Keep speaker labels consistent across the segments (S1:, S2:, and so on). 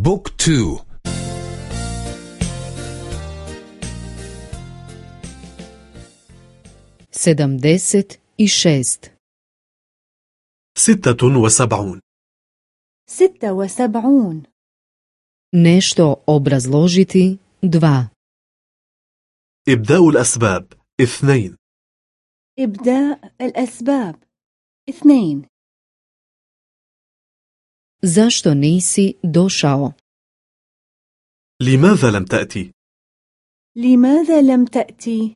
S1: بوك تو.
S2: sedamdeset i šest
S3: ستة وسبعون.
S4: ستة وسبعون.
S2: nešto obrazložiti dva
S3: إبداء الأسباب اثنين.
S4: إبداء الأسباب اثنين.
S2: Zašto nisi do
S3: لماذا لم تأتي؟
S4: لماذا لم تأتي؟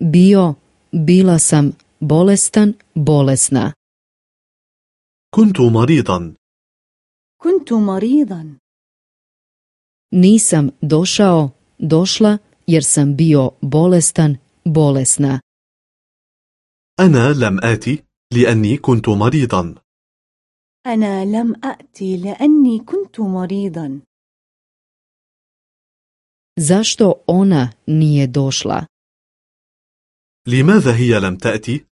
S2: bio bila sam bolestan bolesna
S3: كنت مريضا
S4: كنت مريضا
S2: nisam došao došla jer sam bio jer bolesna
S3: أنا لم آتي لأني كنت مريضا.
S4: أنا لم أأتي لأني كنت مريضا.
S2: Zašto ona nije došla?
S3: لماذا هي لم تأتي؟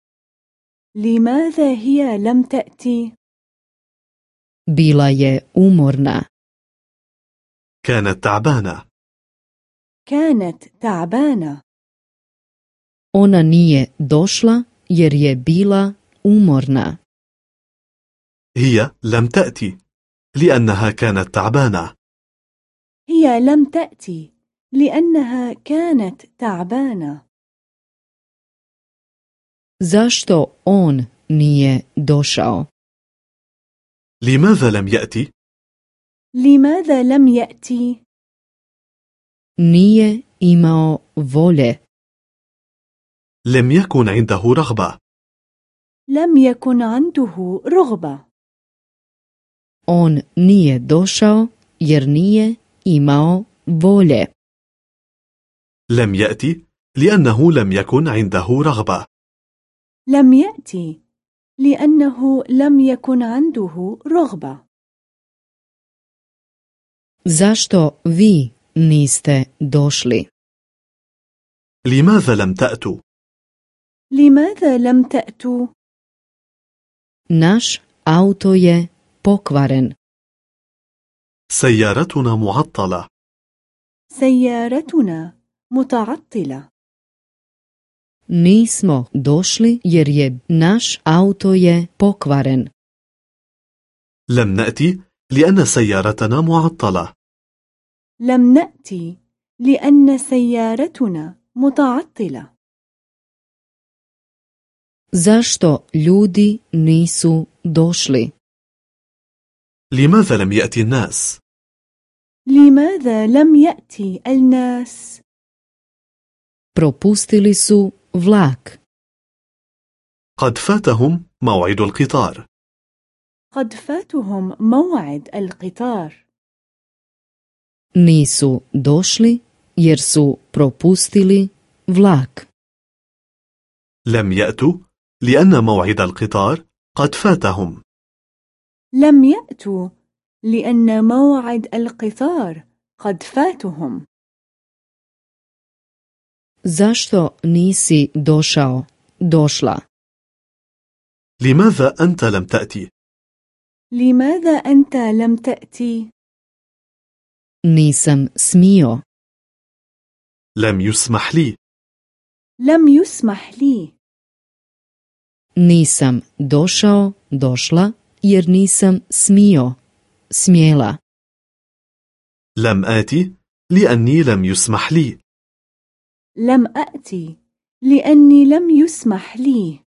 S4: لماذا هي لم تأتي؟
S2: bila je umorna.
S3: كانت تعبانة.
S4: كانت تعبانة.
S2: Ona nije došla jer je bila umorna.
S3: هي لم تأتي لأنها كانت تعبانة.
S4: هي لم تأتي لأنها كانت تعبانة.
S2: Zašto on nije došao?
S3: لماذا لم يأتي؟
S4: لماذا لم يأتي؟
S2: nije imao volje.
S3: لم يكن عنده رغبة.
S4: لم يكن عنده رغبة.
S2: On nije došao jer nije imao volje
S3: لم يأتي لأنه لم يكن عنده رغبة
S4: لم يأتي لأنه لم يكن عنده رغبة
S2: zašto vi niste došli
S3: لماذا لم تأتوا؟
S4: لماذا لم تأتوا؟
S2: naš auto je pokvaren.
S3: سيارتنا معطلة.
S4: سيارتنا متعطلة.
S2: Nismo došli jer je naš auto je pokvaren.
S3: لم نأتي لأن سيارتنا معطلة.
S4: لم نأتي لأن سيارتنا متعطلة.
S2: Zašto ljudi nisu došli?
S3: لماذا لم يأتي الناس؟
S4: لماذا لم يأتي الناس؟
S2: propustili su vlak.
S3: قد فاتهم موعد القطار.
S4: قد فاتهم موعد القطار.
S2: Nisu došli jer su propustili vlak.
S3: لم يأتوا لأن موعد القطار قد فاتهم.
S4: لم يأتوا لأن موعد القطار قد فاتهم.
S2: Zašto nisi došao? Došla.
S3: لماذا أنت لم تأتي؟
S4: لماذا أنت لم تأتي؟
S2: nisam smio.
S3: لم يسمح لي.
S4: لم يسمح لي.
S2: Nisam došao došla. Jer nisam smio smjela.
S3: لم آتي لأني لم يسمح لي.
S4: لم أأتي لأني لم يسمح لي.